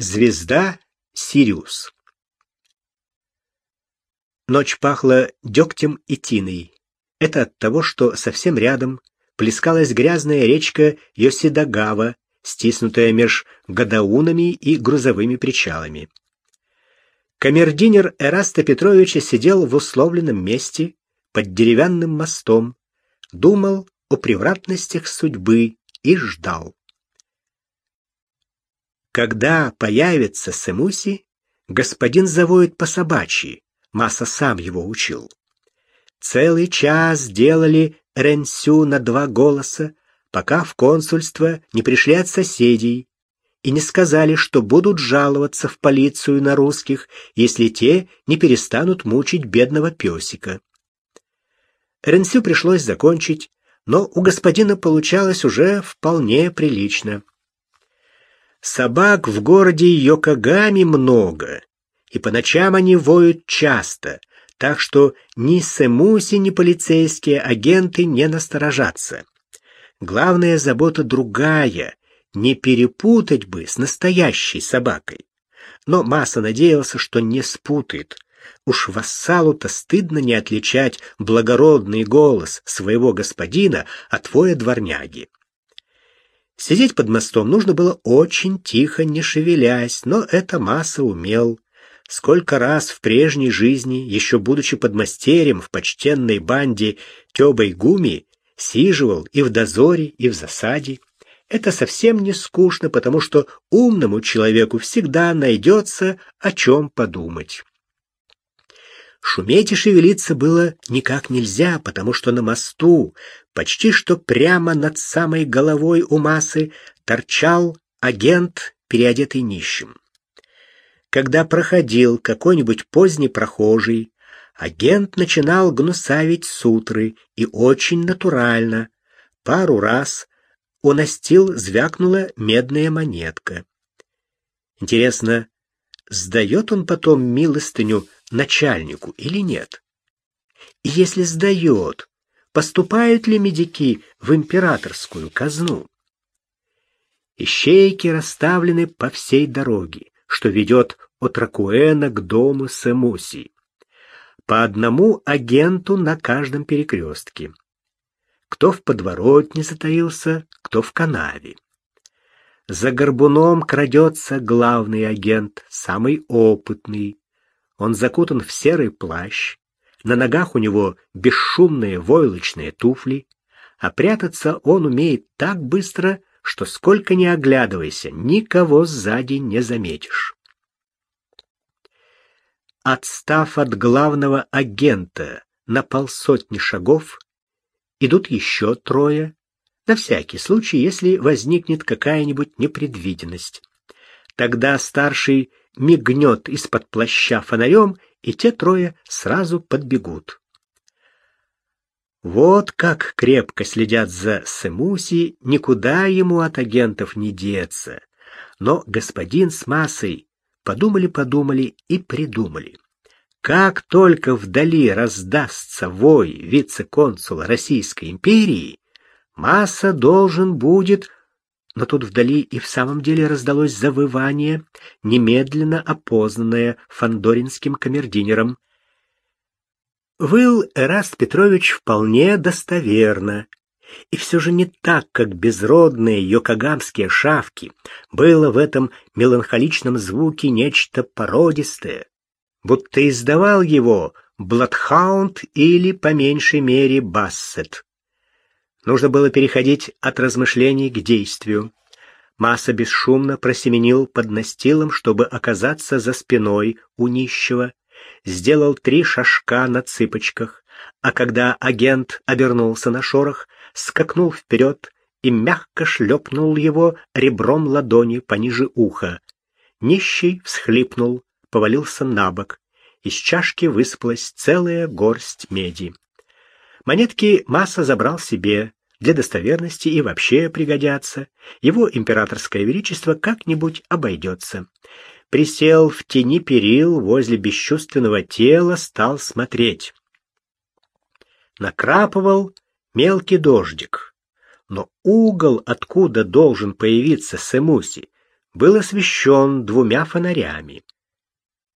Звезда Сириус. Ночь пахла дегтем и тиной. Это от того, что совсем рядом плескалась грязная речка Йосидагава, стиснутая меж гадаунами и грузовыми причалами. Камердинер Эраста Петровича сидел в условленном месте под деревянным мостом, думал о превратностях судьбы и ждал. Когда появится Сэмуси, господин завоет по собачьи, Маса сам его учил. Целый час делали Ренсю на два голоса, пока в консульство не пришли от соседей и не сказали, что будут жаловаться в полицию на русских, если те не перестанут мучить бедного песика. Ренсю пришлось закончить, но у господина получалось уже вполне прилично. Собак в городе Йокогами много, и по ночам они воют часто, так что ни Сэмуси, ни полицейские агенты не насторожатся. Главная забота другая — не перепутать бы с настоящей собакой. Но Маса надеялся, что не спутает. Уж вассалу-то стыдно не отличать благородный голос своего господина от воя дворняги. Сидеть под мостом нужно было очень тихо, не шевелясь, но это Масса умел. Сколько раз в прежней жизни, еще будучи подмастерьем в почтенной банде Тёбой Гуми, сиживал и в дозоре, и в засаде. Это совсем не скучно, потому что умному человеку всегда найдется о чем подумать. Шуметь и шевелиться было никак нельзя, потому что на мосту, почти что прямо над самой головой у массы, торчал агент, переодетый нищим. Когда проходил какой-нибудь поздний прохожий, агент начинал гнусавить сутры, и очень натурально. Пару раз у настил звякнула медная монетка. Интересно, сдает он потом милостыню начальнику или нет? И если сдает, поступают ли медики в императорскую казну? Ищейки расставлены по всей дороге, что ведет от Ракуэна к дому Сэмуси. По одному агенту на каждом перекрестке. Кто в подворотне затаился, кто в канаве. За горбуном крадется главный агент, самый опытный. Он закутан в серый плащ, на ногах у него бесшумные войлочные туфли, а прятаться он умеет так быстро, что сколько ни оглядывайся, никого сзади не заметишь. Отстав от главного агента на полсотни шагов, идут еще трое, на всякий случай, если возникнет какая-нибудь непредвиденность. Тогда старший мигнет из-под плаща фонарем, и те трое сразу подбегут. Вот как крепко следят за Сэмуси, никуда ему от агентов не деться. Но господин с массой подумали-подумали и придумали. Как только вдали раздастся вой вице-консула Российской империи, масса должен будет но тут вдали и в самом деле раздалось завывание, немедленно опознанное фандоринским камердинером. Выл Эраст Петрович вполне достоверно, и все же не так, как безродные йокогамские шавки. Было в этом меланхоличном звуке нечто породистое, будто издавал его Бладхаунд или, по меньшей мере, Бассет. Нужно было переходить от размышлений к действию. Масса бесшумно просеменил под настилом, чтобы оказаться за спиной у нищего, сделал три шажка на цыпочках, а когда агент обернулся на шорох, скакнул вперед и мягко шлепнул его ребром ладони пониже уха. Нищий всхлипнул, повалился на бок. Из чашки высыпалась целая горсть меди. Монетки Масса забрал себе, для достоверности и вообще пригодятся. Его императорское величество как-нибудь обойдется. Присел в тени перил возле бесчувственного тела, стал смотреть. Накрапывал мелкий дождик, но угол, откуда должен появиться Сэмуси, был освещен двумя фонарями.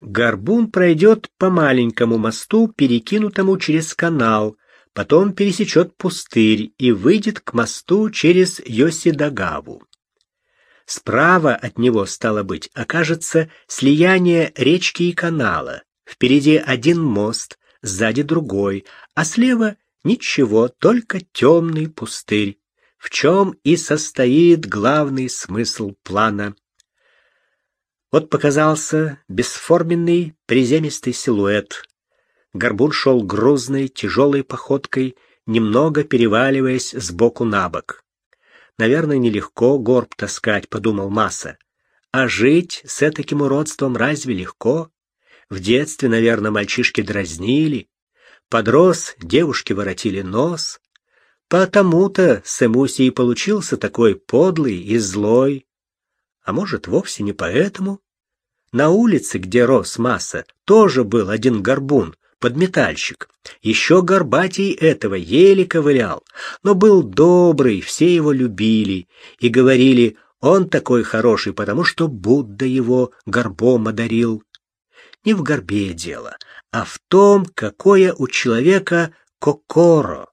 Горбун пройдет по маленькому мосту, перекинутому через канал, потом пересечет пустырь и выйдет к мосту через Йосидагаву. Справа от него, стало быть, окажется слияние речки и канала. Впереди один мост, сзади другой, а слева ничего, только темный пустырь, в чем и состоит главный смысл плана. Вот показался бесформенный приземистый силуэт. Горбун шел грузной, тяжелой походкой, немного переваливаясь с боку на бок. Наверное, нелегко горб таскать, подумал Масса. А жить с этаким уродством разве легко? В детстве, наверное, мальчишки дразнили. Подрос, девушки воротили нос. Потому-то Сэмуси и получился такой подлый и злой. А может, вовсе не поэтому? На улице, где рос масса, тоже был один горбун, подметальщик. Еще горбатей этого еле ковылял, но был добрый, все его любили и говорили, он такой хороший, потому что Будда его горбом одарил. Не в горбе дело, а в том, какое у человека кокоро.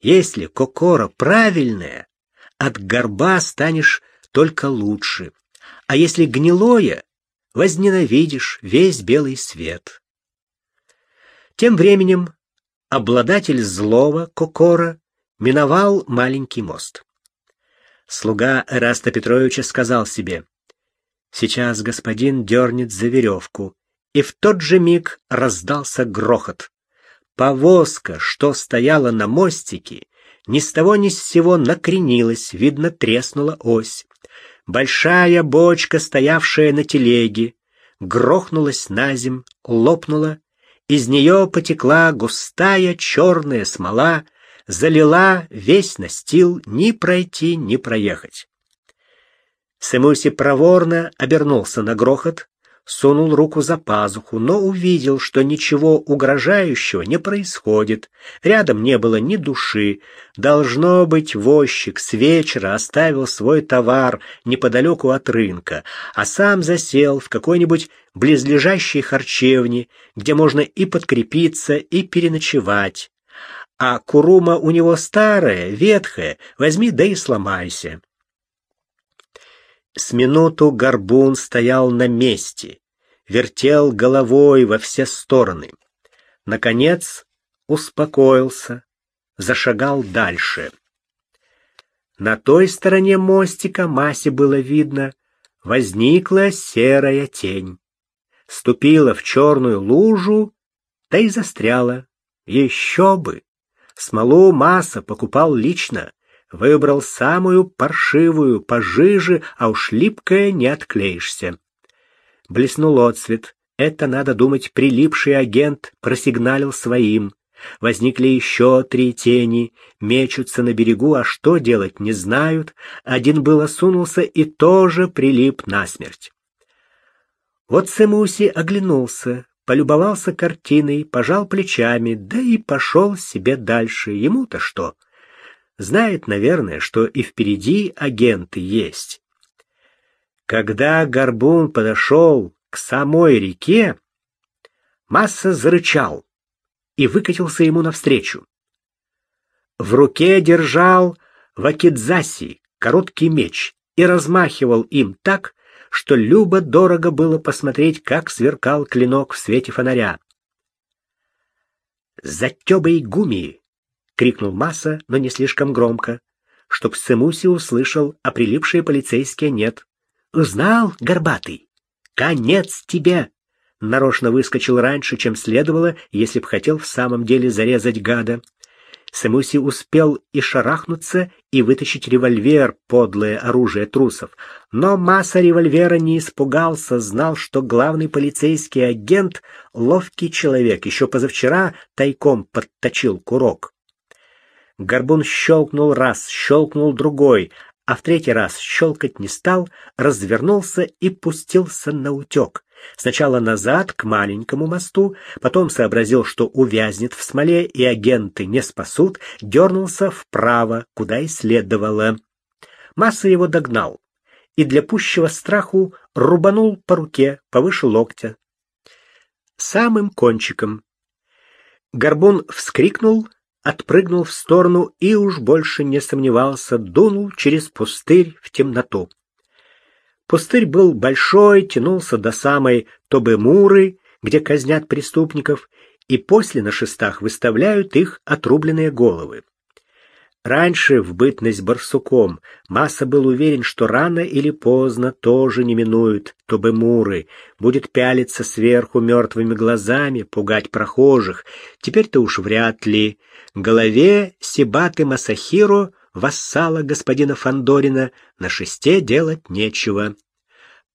Если кокоро правильное, от горба станешь только лучше. А если гнилое, возненавидишь весь белый свет. Тем временем обладатель злого кокора миновал маленький мост. Слуга Эраста Петровича сказал себе, «Сейчас господин дернет за веревку», и в тот же миг раздался грохот. Повозка, что стояла на мостике, ни с того ни с сего накренилась, видно, треснула ось. Большая бочка, стоявшая на телеге, грохнулась на земь, лопнула, из нее потекла густая черная смола, залила весь настил, ни пройти, ни проехать. Сэмуси проворно обернулся на грохот, сунул руку за пазуху, но увидел, что ничего угрожающего не происходит. Рядом не было ни души. Должно быть, возчик с вечера оставил свой товар неподалеку от рынка, а сам засел в какой-нибудь близлежащей харчевне, где можно и подкрепиться, и переночевать. А курума у него старая, ветхая, возьми да и сломайся. С минуту горбун стоял на месте, вертел головой во все стороны. Наконец успокоился, зашагал дальше. На той стороне мостика Масе было видно, возникла серая тень. Ступила в черную лужу, да и застряла. Еще бы! Смолу Маса покупал лично, Выбрал самую паршивую, пожиже, а уж липкая не отклеишься. Блеснул отсвет. Это, надо думать, прилипший агент просигналил своим. Возникли еще три тени, мечутся на берегу, а что делать не знают. Один было сунулся и тоже прилип насмерть. Вот Сэмуси оглянулся, полюбовался картиной, пожал плечами, да и пошел себе дальше. Ему-то что? — знает, наверное, что и впереди агенты есть. Когда Горбун подошел к самой реке, Масса зарычал и выкатился ему навстречу. В руке держал вакидзаси, короткий меч, и размахивал им так, что любо-дорого было посмотреть, как сверкал клинок в свете фонаря. «Затёбай гуми!» Крикнул Масса, но не слишком громко, чтоб Сэмуси услышал, а прилипшие полицейские нет. Узнал, горбатый? Конец тебе! Нарочно выскочил раньше, чем следовало, если б хотел в самом деле зарезать гада. Сэмуси успел и шарахнуться, и вытащить револьвер, подлое оружие трусов. Но масса револьвера не испугался, знал, что главный полицейский агент — ловкий человек, еще позавчера тайком подточил курок. Горбун щелкнул раз, щелкнул другой, а в третий раз щелкать не стал, развернулся и пустился на утек. Сначала назад, к маленькому мосту, потом сообразил, что увязнет в смоле и агенты не спасут, дернулся вправо, куда и следовало. Масса его догнал. и для пущего страху рубанул по руке повыше локтя. Самым кончиком. Горбун вскрикнул, отпрыгнул в сторону и уж больше не сомневался, дунул через пустырь в темноту. Пустырь был большой, тянулся до самой Тобемуры, где казнят преступников, и после на шестах выставляют их отрубленные головы. Раньше, в бытность барсуком, Масса был уверен, что рано или поздно тоже не минуют Тобемуры, будет пялиться сверху мертвыми глазами, пугать прохожих. Теперь-то уж вряд ли. Голове Сибаты Масахиро вассала господина Фандорина, на шесте делать нечего.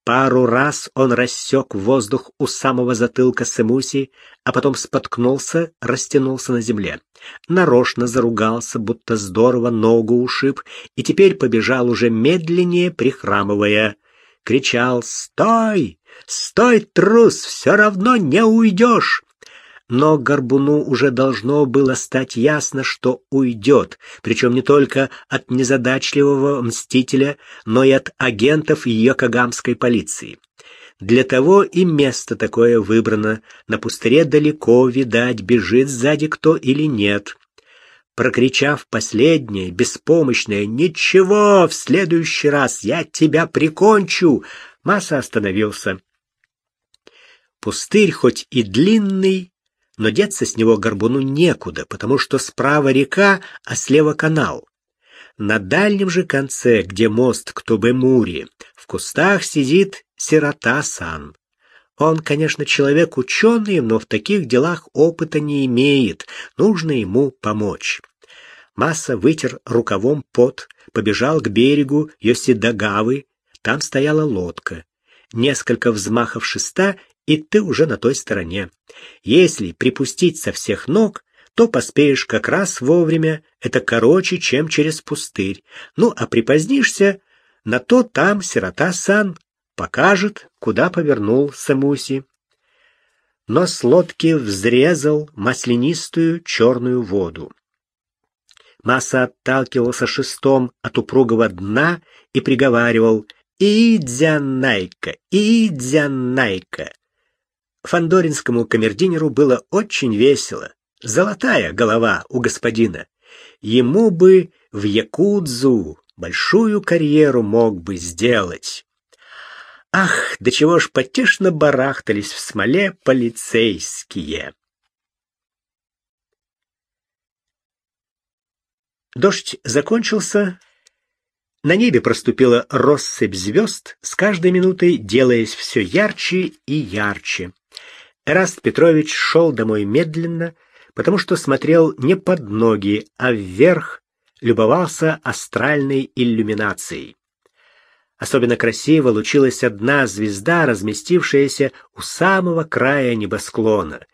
Пару раз он рассек воздух у самого затылка Сэмуси, а потом споткнулся, растянулся на земле. Нарочно заругался, будто здорово ногу ушиб, и теперь побежал уже медленнее, прихрамывая. Кричал «Стой! Стой, трус! Все равно не уйдешь!» Но Горбуну уже должно было стать ясно, что уйдет, причем не только от незадачливого мстителя, но и от агентов Йокогамской полиции. Для того и место такое выбрано, на пустыре далеко, видать, бежит сзади кто или нет. Прокричав последнее, беспомощное «Ничего, в следующий раз я тебя прикончу!», Масса остановился. Пустырь хоть и длинный, но деться с него горбуну некуда, потому что справа река, а слева канал. На дальнем же конце, где мост к Тубемури, в кустах сидит сирота-сан. Он, конечно, человек ученый, но в таких делах опыта не имеет, нужно ему помочь. Масса вытер рукавом пот, побежал к берегу Йосидагавы, там стояла лодка. Несколько взмахов шеста, и ты уже на той стороне. Если припустить со всех ног, то поспеешь как раз вовремя, это короче, чем через пустырь. Ну, а припозднишься, на то там сирота-сан покажет, куда повернул Самуси. Но с лодки взрезал маслянистую черную воду. Масса отталкивался шестом от упругого дна и приговаривал «Идзянайка! Идзянайка!» Фандоринскому камердинеру было очень весело. Золотая голова у господина. Ему бы в Якудзу большую карьеру мог бы сделать. Ах, до чего ж потешно барахтались в смоле полицейские. Дождь закончился. На небе проступила россыпь звезд, с каждой минутой делаясь все ярче и ярче. Эраст Петрович шел домой медленно, потому что смотрел не под ноги, а вверх, любовался астральной иллюминацией. Особенно красиво лучилась одна звезда, разместившаяся у самого края небосклона.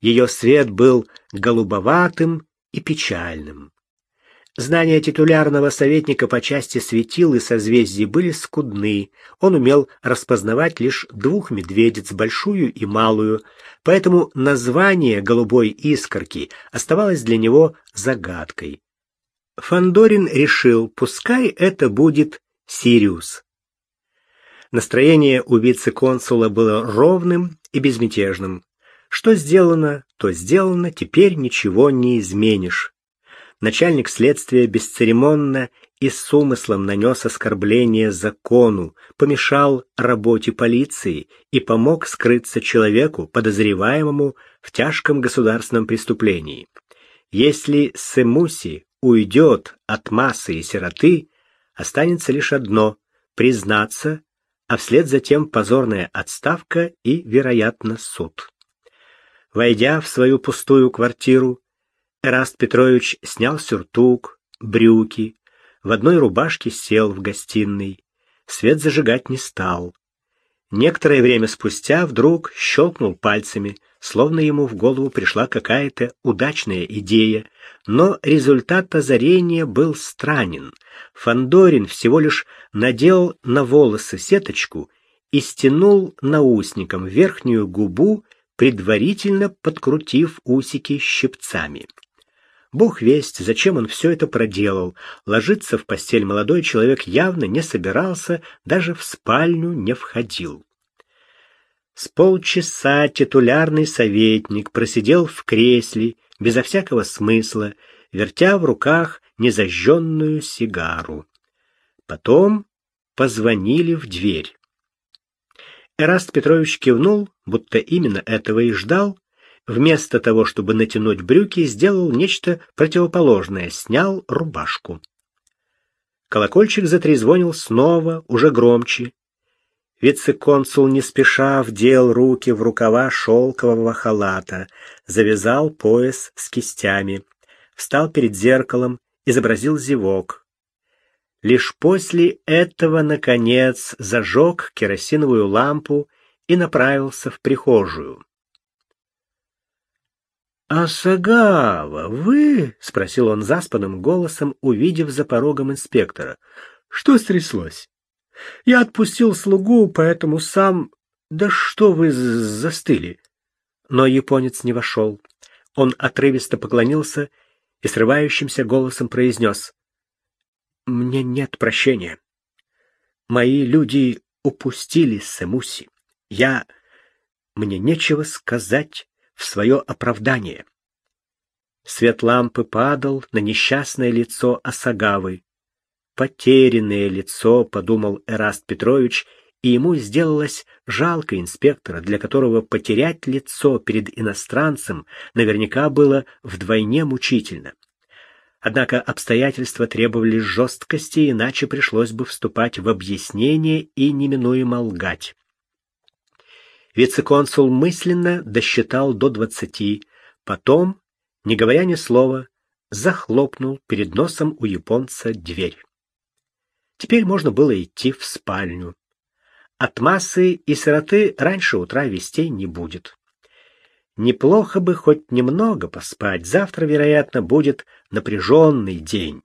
Ее свет был голубоватым и печальным. Знания титулярного советника по части светил и созвездий были скудны. Он умел распознавать лишь двух медведиц, большую и малую, поэтому название голубой искорки оставалось для него загадкой. Фандорин решил, пускай это будет Сириус. Настроение у вице-консула было ровным и безмятежным. Что сделано, то сделано, теперь ничего не изменишь начальник следствия бесцеремонно и с умыслом нанес оскорбление закону, помешал работе полиции и помог скрыться человеку, подозреваемому в тяжком государственном преступлении. Если Сэмуси уйдет от массы и сироты, останется лишь одно — признаться, а вслед за тем позорная отставка и, вероятно, суд. Войдя в свою пустую квартиру, Эраст Петрович снял сюртук, брюки, в одной рубашке сел в гостиной. Свет зажигать не стал. Некоторое время спустя вдруг щелкнул пальцами, словно ему в голову пришла какая-то удачная идея, но результат озарения был странен. Фандорин всего лишь надел на волосы сеточку и стянул наусником верхнюю губу, предварительно подкрутив усики щипцами. Бог весть, зачем он все это проделал. Ложиться в постель молодой человек явно не собирался, даже в спальню не входил. С полчаса титулярный советник просидел в кресле, безо всякого смысла, вертя в руках незажженную сигару. Потом позвонили в дверь. Эраст Петрович кивнул, будто именно этого и ждал, вместо того, чтобы натянуть брюки, сделал нечто противоположное, снял рубашку. Колокольчик затрезвонил снова, уже громче. Вице-консул не спеша вдел руки в рукава шелкового халата, завязал пояс с кистями, встал перед зеркалом, изобразил зевок. Лишь после этого, наконец, зажег керосиновую лампу и направился в прихожую. «Асагава, вы?» — спросил он заспанным голосом, увидев за порогом инспектора. «Что стряслось? Я отпустил слугу, поэтому сам... Да что вы застыли?» Но японец не вошел. Он отрывисто поклонился и срывающимся голосом произнес. «Мне нет прощения. Мои люди упустили Сэмуси. Я... Мне нечего сказать в свое оправдание. Свет лампы падал на несчастное лицо Осагавы. «Потерянное лицо», — подумал Эраст Петрович, и ему сделалось жалко инспектора, для которого потерять лицо перед иностранцем наверняка было вдвойне мучительно. Однако обстоятельства требовали жесткости, иначе пришлось бы вступать в объяснение и неминуемо лгать. Вице-консул мысленно досчитал до двадцати, потом, не говоря ни слова, захлопнул перед носом у японца дверь. Теперь можно было идти в спальню. От массы и сироты раньше утра вестей не будет. Неплохо бы хоть немного поспать, завтра, вероятно, будет напряженный день.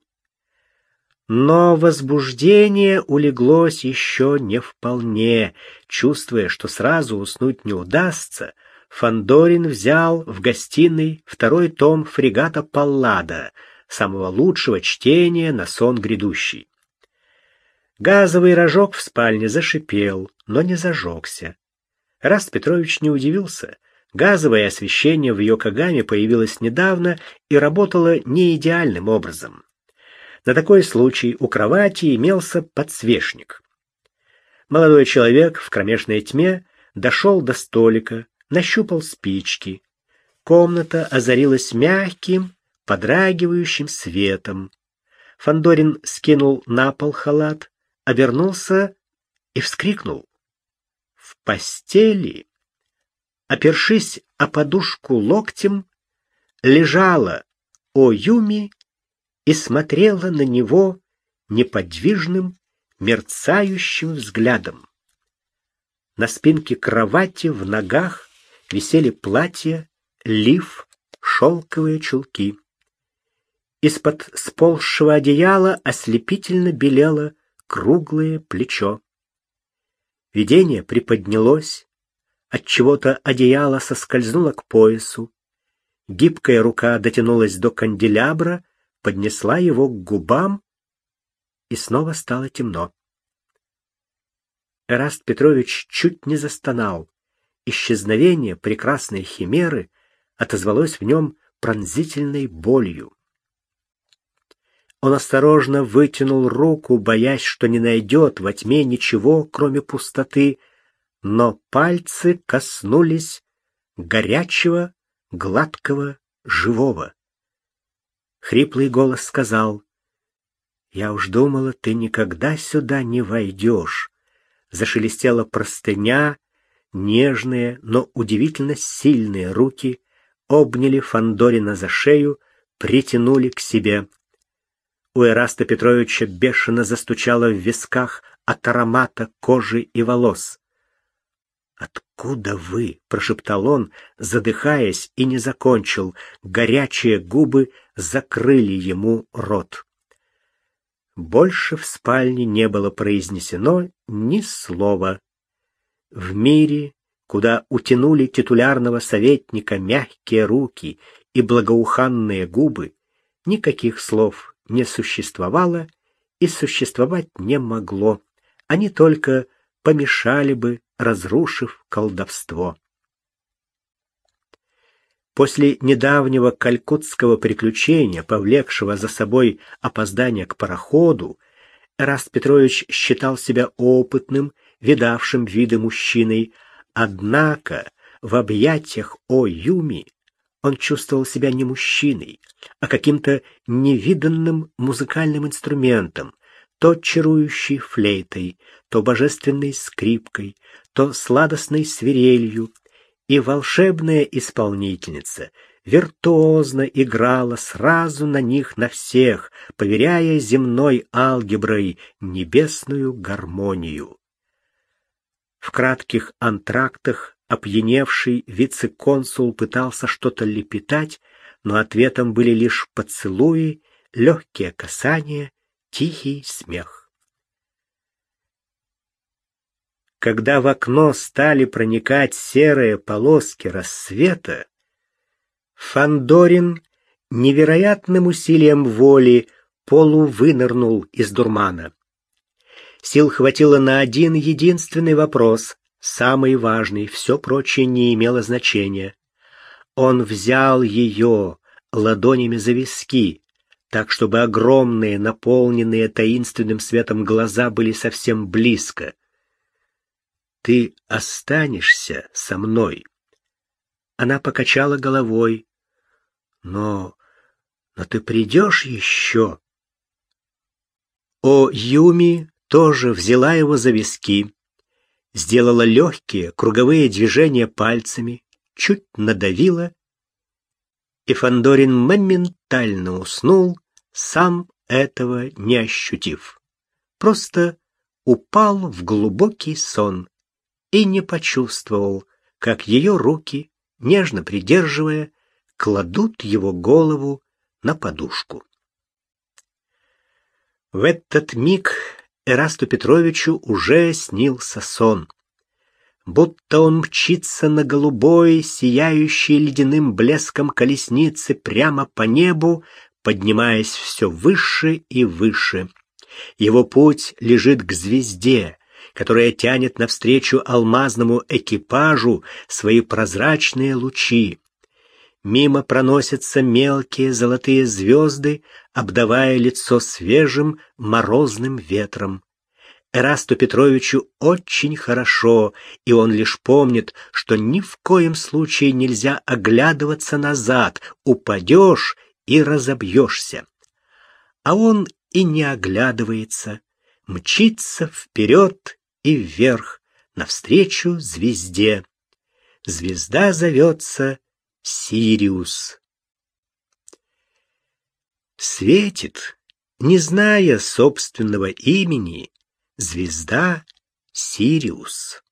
Но возбуждение улеглось еще не вполне. Чувствуя, что сразу уснуть не удастся, Фандорин взял в гостиной второй том фрегата Паллада, самого лучшего чтения на сон грядущий. Газовый рожок в спальне зашипел, но не зажегся. Раст Петрович не удивился. Газовое освещение в Йокогаме появилось недавно и работало не идеальным образом. На такой случай у кровати имелся подсвечник. Молодой человек в кромешной тьме дошел до столика, нащупал спички. Комната озарилась мягким, подрагивающим светом. Фандорин скинул на пол халат, обернулся и вскрикнул. В постели, опершись о подушку локтем, лежала Оюми и смотрела на него неподвижным, мерцающим взглядом. На спинке кровати в ногах висели платья, лиф, шелковые чулки. Из-под сползшего одеяла ослепительно белело круглое плечо. Видение приподнялось, от чего-то одеяло соскользнуло к поясу. Гибкая рука дотянулась до канделябра, поднесла его к губам, и снова стало темно. Эраст Петрович чуть не застонал. Исчезновение прекрасной химеры отозвалось в нем пронзительной болью. Он осторожно вытянул руку, боясь, что не найдет во тьме ничего, кроме пустоты, но пальцы коснулись горячего, гладкого, живого. Хриплый голос сказал, «Я уж думала, ты никогда сюда не войдешь». Зашелестела простыня, нежные, но удивительно сильные руки обняли Фандорина за шею, притянули к себе. У Эраста Петровича бешено застучало в висках от аромата кожи и волос. «Откуда вы?» — прошептал он, задыхаясь, и не закончил. Горячие губы закрыли ему рот. Больше в спальне не было произнесено ни слова. В мире, куда утянули титулярного советника мягкие руки и благоуханные губы, никаких слов не существовало и существовать не могло. Они только помешали бы, разрушив колдовство. После недавнего калькутского приключения, повлекшего за собой опоздание к пароходу, Эраст Петрович считал себя опытным, видавшим виды мужчиной, однако в объятиях о Юми он чувствовал себя не мужчиной, а каким-то невиданным музыкальным инструментом, то чарующей флейтой, то божественной скрипкой, то сладостной свирелью, и волшебная исполнительница виртуозно играла сразу на них на всех, поверяя земной алгеброй небесную гармонию. В кратких антрактах опьяневший вице-консул пытался что-то лепетать, но ответом были лишь поцелуи, легкие касания, тихий смех. Когда в окно стали проникать серые полоски рассвета, Фандорин невероятным усилием воли полувынырнул из дурмана. Сил хватило на один единственный вопрос, самый важный, все прочее не имело значения. Он взял ее ладонями за виски, так чтобы огромные, наполненные таинственным светом глаза были совсем близко — ты останешься со мной. Она покачала головой. Но... но ты придешь еще. О Юми тоже взяла его за виски, сделала легкие круговые движения пальцами, чуть надавила, и Фандорин моментально уснул, сам этого не ощутив. Просто упал в глубокий сон и не почувствовал, как ее руки, нежно придерживая, кладут его голову на подушку. В этот миг Эрасту Петровичу уже снился сон. Будто он мчится на голубой, сияющей ледяным блеском колеснице прямо по небу, поднимаясь все выше и выше. Его путь лежит к звезде, которая тянет навстречу алмазному экипажу свои прозрачные лучи. Мимо проносятся мелкие золотые звезды, обдавая лицо свежим морозным ветром. Эрасту Петровичу очень хорошо, и он лишь помнит, что ни в коем случае нельзя оглядываться назад, упадешь и разобьешься. А он и не оглядывается, мчится вперед и вверх, навстречу звезде. Звезда зовется Сириус. Светит, не зная собственного имени, звезда Сириус.